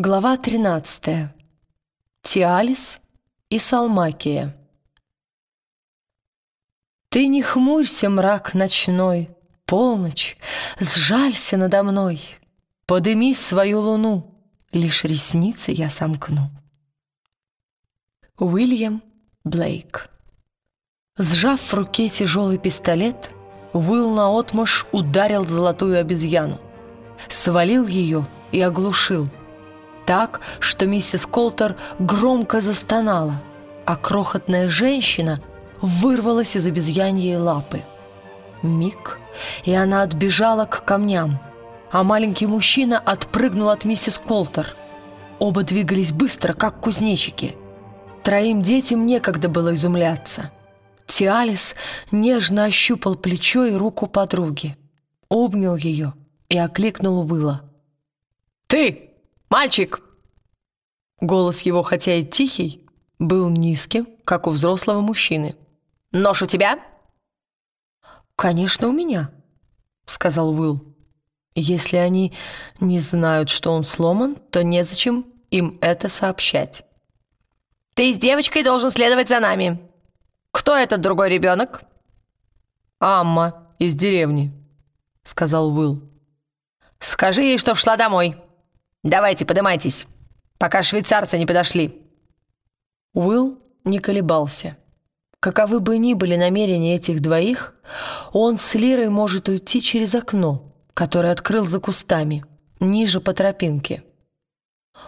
Глава 13. Тиалис и Салмакия. Ты не хмурься, мрак ночной, Полночь, сжалься надо мной, Подыми свою луну, Лишь ресницы я сомкну. Уильям Блейк Сжав в руке тяжелый пистолет, Уилл наотмашь ударил золотую обезьяну, свалил ее и оглушил — так, что миссис Колтер громко застонала, а крохотная женщина вырвалась из обезьяньей лапы. Миг, и она отбежала к камням, а маленький мужчина отпрыгнул от миссис Колтер. Оба двигались быстро, как кузнечики. Троим детям некогда было изумляться. Тиалис нежно ощупал плечо и руку подруги, обнял ее и окликнул Уилла. «Ты!» «Мальчик!» Голос его, хотя и тихий, был низким, как у взрослого мужчины. «Нож у тебя?» «Конечно, у меня», — сказал Уилл. «Если они не знают, что он сломан, то незачем им это сообщать». «Ты с девочкой должен следовать за нами. Кто этот другой ребенок?» «Амма из деревни», — сказал Уилл. «Скажи ей, чтоб шла домой». Давайте, поднимайтесь, пока швейцарцы не подошли». Уилл не колебался. Каковы бы ни были намерения этих двоих, он с Лирой может уйти через окно, которое открыл за кустами, ниже по тропинке.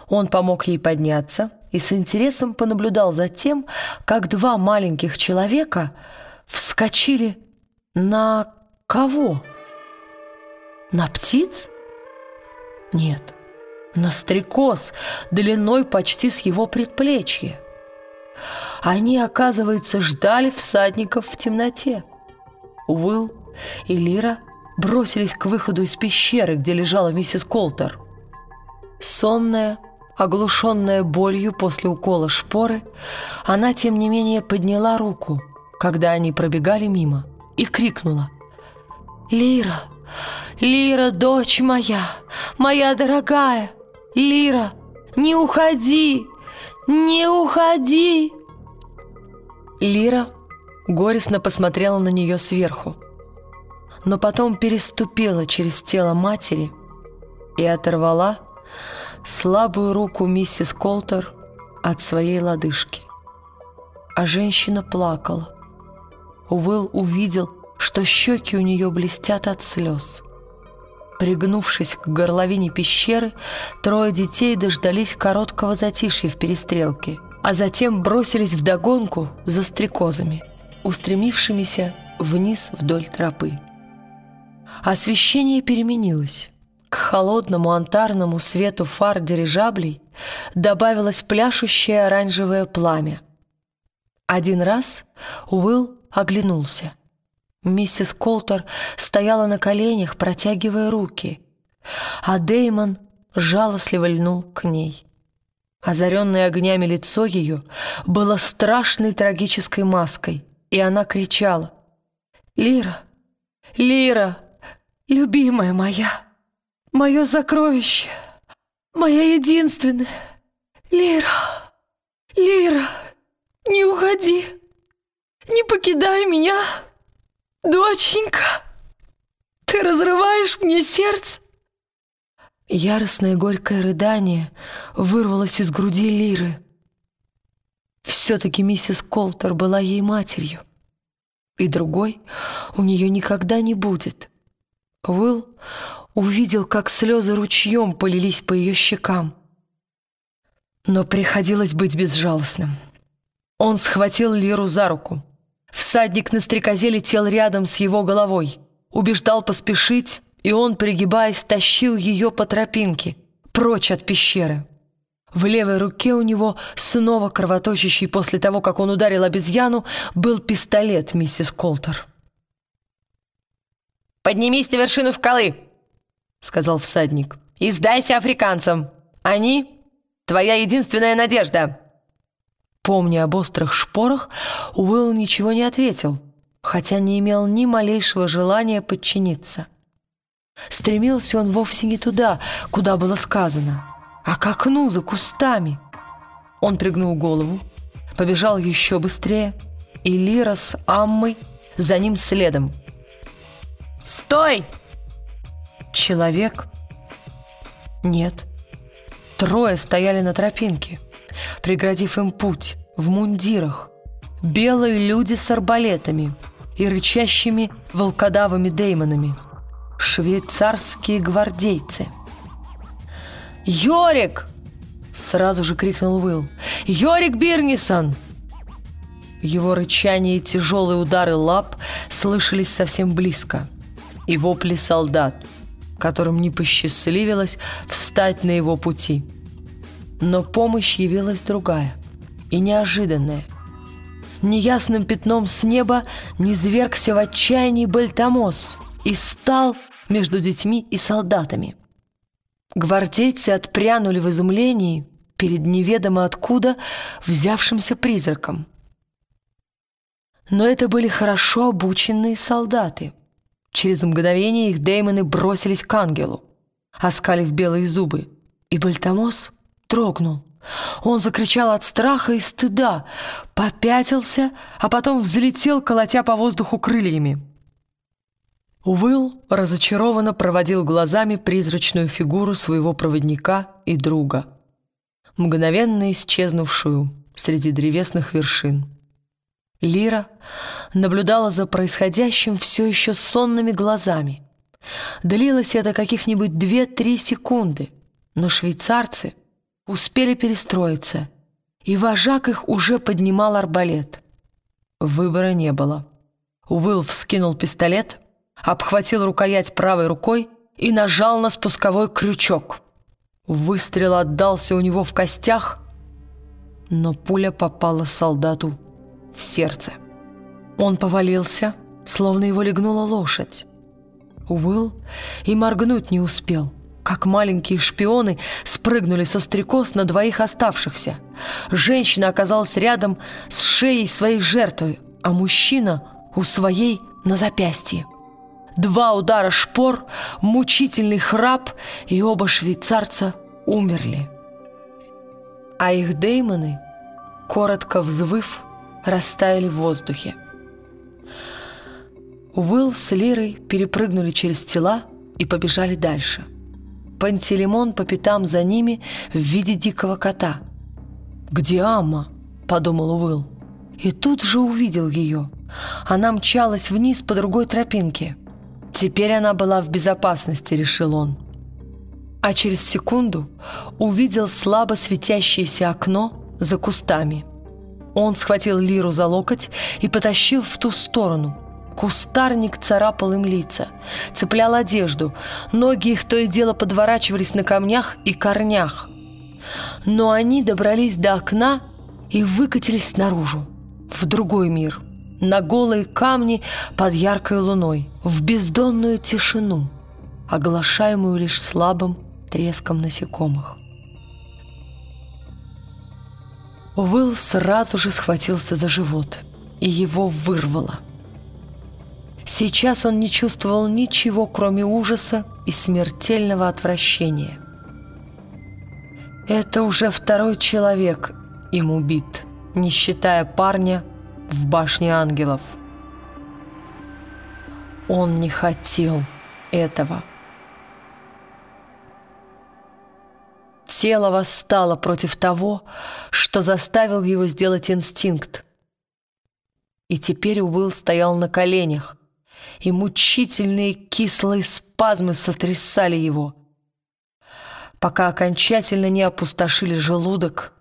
Он помог ей подняться и с интересом понаблюдал за тем, как два маленьких человека вскочили на кого? На птиц? Нет на стрекоз длиной почти с его предплечья. Они, оказывается, ждали всадников в темноте. Уилл и Лира бросились к выходу из пещеры, где лежала миссис Колтер. Сонная, оглушенная болью после укола шпоры, она, тем не менее, подняла руку, когда они пробегали мимо, и крикнула «Лира! Лира, дочь моя! Моя дорогая!» Лира, не уходи! Не уходи!» Лира горестно посмотрела на нее сверху, но потом переступила через тело матери и оторвала слабую руку миссис Колтер от своей лодыжки. А женщина плакала. Уилл увидел, что щеки у нее блестят от слез. Пригнувшись к горловине пещеры, трое детей дождались короткого затишья в перестрелке, а затем бросились вдогонку за стрекозами, устремившимися вниз вдоль тропы. Освещение переменилось. К холодному антарному свету фар дирижаблей добавилось пляшущее оранжевое пламя. Один раз Уилл оглянулся — Миссис Колтер стояла на коленях, протягивая руки, а Деймон жалостливо льнул к ней. Озаренное огнями лицо ее было страшной трагической маской, и она кричала «Лира! Лира! Любимая моя! Мое сокровище! Моя единственная! Лира! Лира! Не уходи! Не покидай меня!» «Доченька, ты разрываешь мне сердце!» Яростное горькое рыдание вырвалось из груди Лиры. Все-таки миссис Колтер была ей матерью, и другой у нее никогда не будет. Уилл увидел, как слезы ручьем полились по ее щекам. Но приходилось быть безжалостным. Он схватил Лиру за руку — Всадник на стрекозе летел рядом с его головой. Убеждал поспешить, и он, пригибаясь, тащил ее по тропинке, прочь от пещеры. В левой руке у него, снова кровоточащий после того, как он ударил обезьяну, был пистолет миссис Колтер. «Поднимись на вершину скалы!» — сказал всадник. «И сдайся африканцам! Они — твоя единственная надежда!» Помня об острых шпорах, Уилл ничего не ответил, хотя не имел ни малейшего желания подчиниться. Стремился он вовсе не туда, куда было сказано. а к окну за кустами. Он пригнул голову, побежал еще быстрее, и Лира с Аммой за ним следом. «Стой!» Человек? Нет. Трое стояли на тропинке, преградив им путь, в мундирах. Белые люди с арбалетами и рычащими волкодавыми деймонами. Швейцарские гвардейцы. «Йорик!» — сразу же крикнул Уилл. «Йорик Бирнисон!» Его рычание и тяжелые удары лап слышались совсем близко. И вопли солдат, которым не посчастливилось встать на его пути. Но помощь явилась другая и неожиданная. Неясным пятном с неба низвергся в отчаянии Бальтамос и стал между детьми и солдатами. Гвардейцы отпрянули в изумлении перед неведомо откуда взявшимся призраком. Но это были хорошо обученные солдаты. Через мгновение их деймоны бросились к ангелу, оскалив белые зубы, и Бальтамос трогнул. Он закричал от страха и стыда, попятился, а потом взлетел, колотя по воздуху крыльями. Уилл разочарованно проводил глазами призрачную фигуру своего проводника и друга, мгновенно исчезнувшую среди древесных вершин. Лира наблюдала за происходящим все еще сонными глазами. Длилось это каких-нибудь две-три секунды, но швейцарцы успели перестроиться, и вожак их уже поднимал арбалет. Выбора не было. Уилл вскинул пистолет, обхватил рукоять правой рукой и нажал на спусковой крючок. Выстрел отдался у него в костях, но пуля попала солдату в сердце. Он повалился, словно его легнула лошадь. Уилл и моргнуть не успел, как маленькие шпионы спрыгнули со стрекоз на двоих оставшихся. Женщина оказалась рядом с шеей своей жертвы, а мужчина у своей на запястье. Два удара шпор, мучительный храп, и оба швейцарца умерли. А их деймоны, коротко взвыв, растаяли в воздухе. Уилл с Лирой перепрыгнули через тела и побежали дальше. Пантелеймон по пятам за ними в виде дикого кота. «Где Амма?» – подумал Уилл. И тут же увидел ее. Она мчалась вниз по другой тропинке. Теперь она была в безопасности, решил он. А через секунду увидел слабо светящееся окно за кустами – он схватил Лиру за локоть и потащил в ту сторону. Кустарник царапал им лица, цеплял одежду, ноги их то и дело подворачивались на камнях и корнях. Но они добрались до окна и выкатились наружу, в другой мир, на голые камни под яркой луной, в бездонную тишину, оглашаемую лишь слабым треском насекомых. Уилл сразу же схватился за живот, и его вырвало. Сейчас он не чувствовал ничего, кроме ужаса и смертельного отвращения. Это уже второй человек им убит, не считая парня в башне ангелов. Он не хотел этого. Тело восстало против того, что заставил его сделать инстинкт. И теперь Уилл стоял на коленях, и мучительные кислые спазмы сотрясали его, пока окончательно не опустошили желудок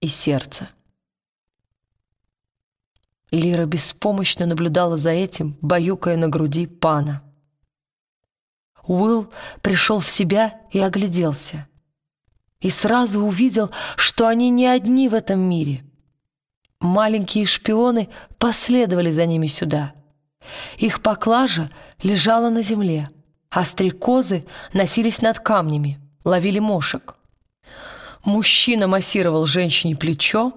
и сердце. Лира беспомощно наблюдала за этим, баюкая на груди пана. Уилл пришел в себя и огляделся и сразу увидел, что они не одни в этом мире. Маленькие шпионы последовали за ними сюда. Их поклажа лежала на земле, а стрекозы носились над камнями, ловили мошек. Мужчина массировал женщине плечо,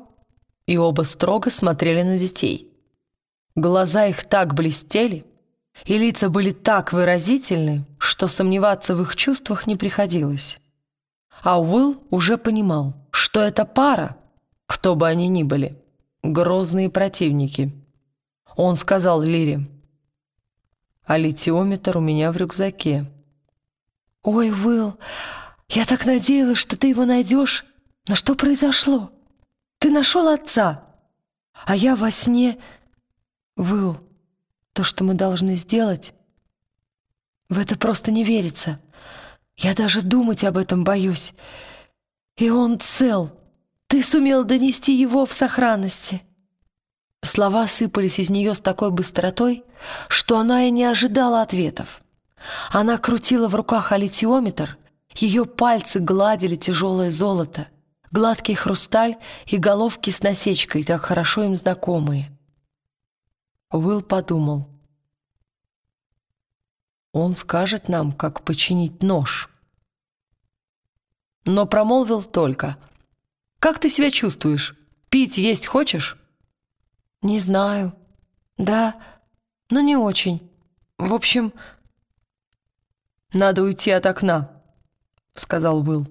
и оба строго смотрели на детей. Глаза их так блестели, и лица были так выразительны, что сомневаться в их чувствах не приходилось. А Уилл уже понимал, что эта пара, кто бы они ни были, грозные противники. Он сказал Лире, «А литиометр у меня в рюкзаке». «Ой, Уилл, я так надеялась, что ты его найдешь. Но что произошло? Ты нашел отца, а я во сне...» «Уилл, то, что мы должны сделать, в это просто не верится. Я даже думать об этом боюсь. И он цел. Ты сумел донести его в сохранности». Слова сыпались из нее с такой быстротой, что она и не ожидала ответов. Она крутила в руках алитиометр, ее пальцы гладили тяжелое золото, гладкий хрусталь и головки с насечкой, так хорошо им знакомые. Уилл подумал. Он скажет нам, как починить нож. Но промолвил только. «Как ты себя чувствуешь? Пить, есть хочешь?» «Не знаю. Да, но не очень. В общем...» «Надо уйти от окна», — сказал Уилл.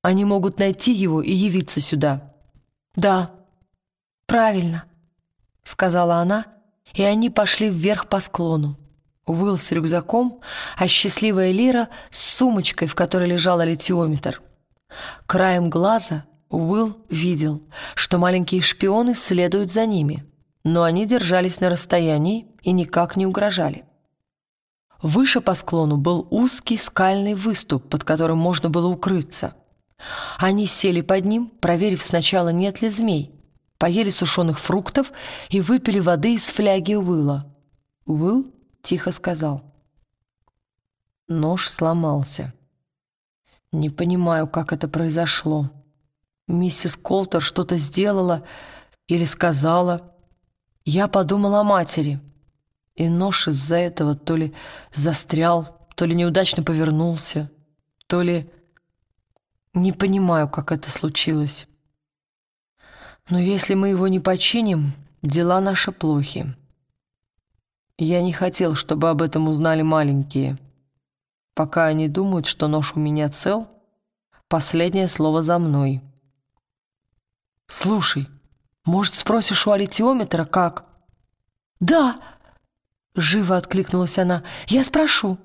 «Они могут найти его и явиться сюда». «Да, правильно», — сказала она, и они пошли вверх по склону. Уилл с рюкзаком, а счастливая Лира с сумочкой, в которой лежал литиометр. Краем глаза Уилл видел, что маленькие шпионы следуют за ними, но они держались на расстоянии и никак не угрожали. Выше по склону был узкий скальный выступ, под которым можно было укрыться. Они сели под ним, проверив сначала, нет ли змей, поели сушеных фруктов и выпили воды из фляги Уилла. Уилл тихо сказал. Нож сломался. Не понимаю, как это произошло. Миссис Колтер что-то сделала или сказала. Я подумала о матери — и нож из-за этого то ли застрял, то ли неудачно повернулся, то ли... Не понимаю, как это случилось. Но если мы его не починим, дела наши плохи. Я не хотел, чтобы об этом узнали маленькие. Пока они думают, что нож у меня цел, последнее слово за мной. «Слушай, может, спросишь у алитиометра, как?» «Да!» Живо откликнулась она. «Я спрошу».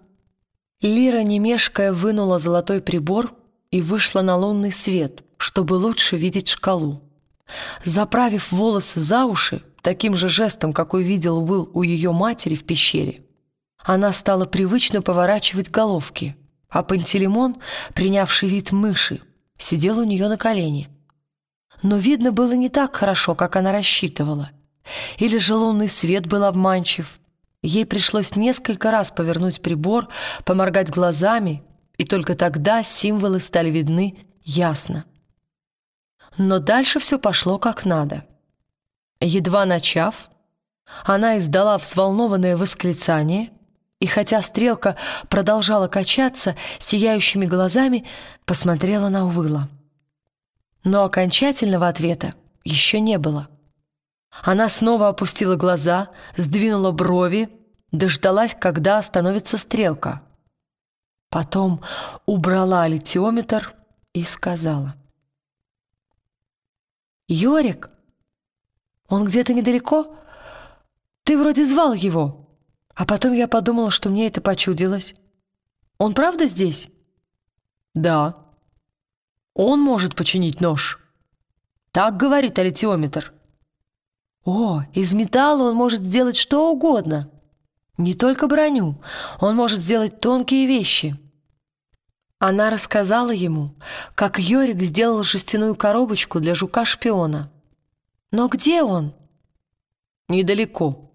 Лира, не мешкая, вынула золотой прибор и вышла на лунный свет, чтобы лучше видеть шкалу. Заправив волосы за уши, таким же жестом, какой видел Уилл у ее матери в пещере, она стала привычно поворачивать головки, а Пантелеймон, принявший вид мыши, сидел у нее на колене. Но видно было не так хорошо, как она рассчитывала. Или же лунный свет был обманчив, Ей пришлось несколько раз повернуть прибор, поморгать глазами, и только тогда символы стали видны ясно. Но дальше все пошло как надо. Едва начав, она издала взволнованное восклицание, и хотя стрелка продолжала качаться, сияющими глазами посмотрела на Уилла. Но окончательного ответа еще не было. Она снова опустила глаза, сдвинула брови, дождалась, когда остановится стрелка. Потом убрала литиометр и сказала. «Йорик, он где-то недалеко? Ты вроде звал его». А потом я подумала, что мне это почудилось. «Он правда здесь?» «Да. Он может починить нож». Так говорит алитиометр. О, из металла он может сделать что угодно. Не только броню, он может сделать тонкие вещи. Она рассказала ему, как Йорик сделал жестяную коробочку для жука-шпиона. Но где он? Недалеко.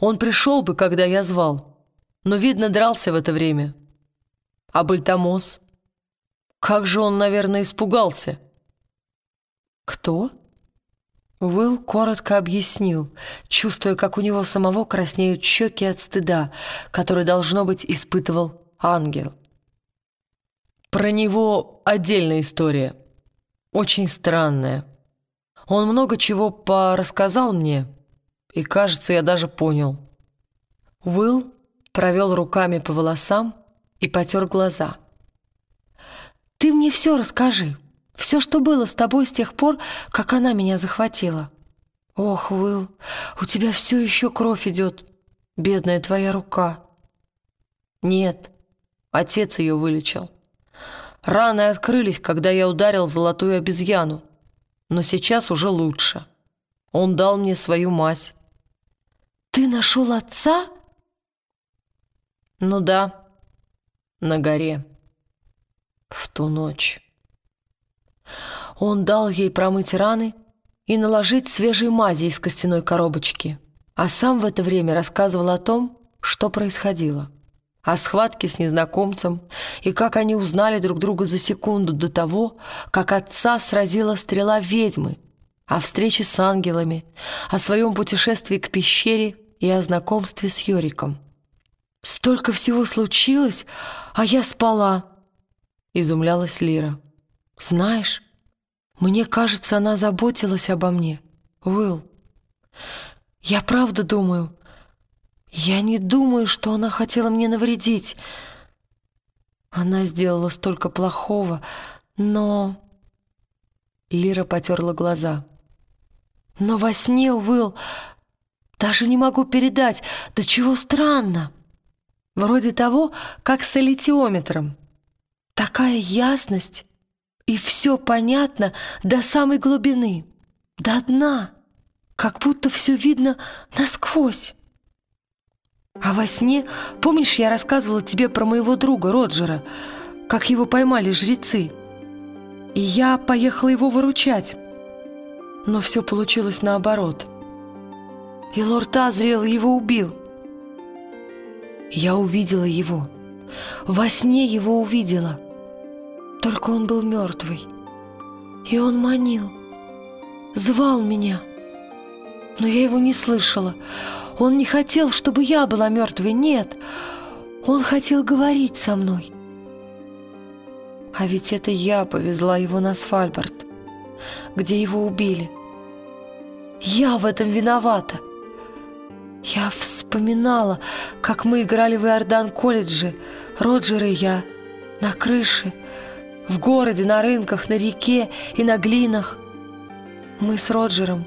Он пришел бы, когда я звал, но, видно, дрался в это время. А Бальтамос? Как же он, наверное, испугался. Кто? Уилл коротко объяснил, чувствуя, как у него самого краснеют щеки от стыда, который, должно быть, испытывал ангел. Про него отдельная история, очень странная. Он много чего порассказал мне, и, кажется, я даже понял. Уилл провел руками по волосам и потер глаза. Ты мне все расскажи. Все, что было с тобой с тех пор, как она меня захватила. Ох, Уилл, у тебя все еще кровь идет, бедная твоя рука. Нет, отец ее вылечил. Раны открылись, когда я ударил золотую обезьяну, но сейчас уже лучше. Он дал мне свою мазь. Ты нашел отца? Ну да, на горе. В ту ночь. Он дал ей промыть раны и наложить свежей мази из костяной коробочки, а сам в это время рассказывал о том, что происходило. О схватке с незнакомцем и как они узнали друг друга за секунду до того, как отца сразила стрела ведьмы, о встрече с ангелами, о своем путешествии к пещере и о знакомстве с Йориком. «Столько всего случилось, а я спала», — изумлялась Лира. «Знаешь, мне кажется, она заботилась обо мне. Уилл, я правда думаю. Я не думаю, что она хотела мне навредить. Она сделала столько плохого, но...» Лира потерла глаза. «Но во сне, Уилл, даже не могу передать, до чего странно. Вроде того, как с аллитиометром. Такая ясность, и все понятно до самой глубины, до дна, как будто все видно насквозь. А во сне, помнишь, я рассказывала тебе про моего друга Роджера, как его поймали жрецы? И я поехала его выручать. Но все получилось наоборот. И лорд Азриэл его убил. Я увидела его. Во сне его увидела. Только он был мертвый. И он манил. Звал меня. Но я его не слышала. Он не хотел, чтобы я была мертвой. Нет. Он хотел говорить со мной. А ведь это я повезла его на Сфальбард, где его убили. Я в этом виновата. Я вспоминала, как мы играли в Иордан-колледже, Роджер и я, на крыше, в городе, на рынках, на реке и на глинах. Мы с Роджером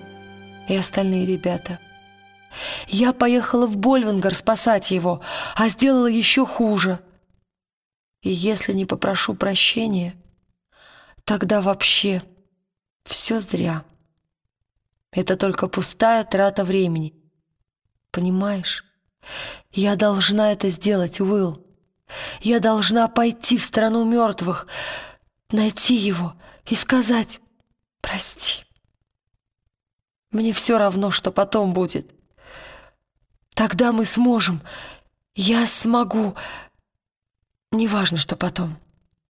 и остальные ребята. Я поехала в Больвингар спасать его, а сделала еще хуже. И если не попрошу прощения, тогда вообще все зря. Это только пустая трата времени — Понимаешь? Я должна это сделать, Уилл. Я должна пойти в страну мертвых, найти его и сказать «Прости». Мне все равно, что потом будет. Тогда мы сможем. Я смогу. Неважно, что потом.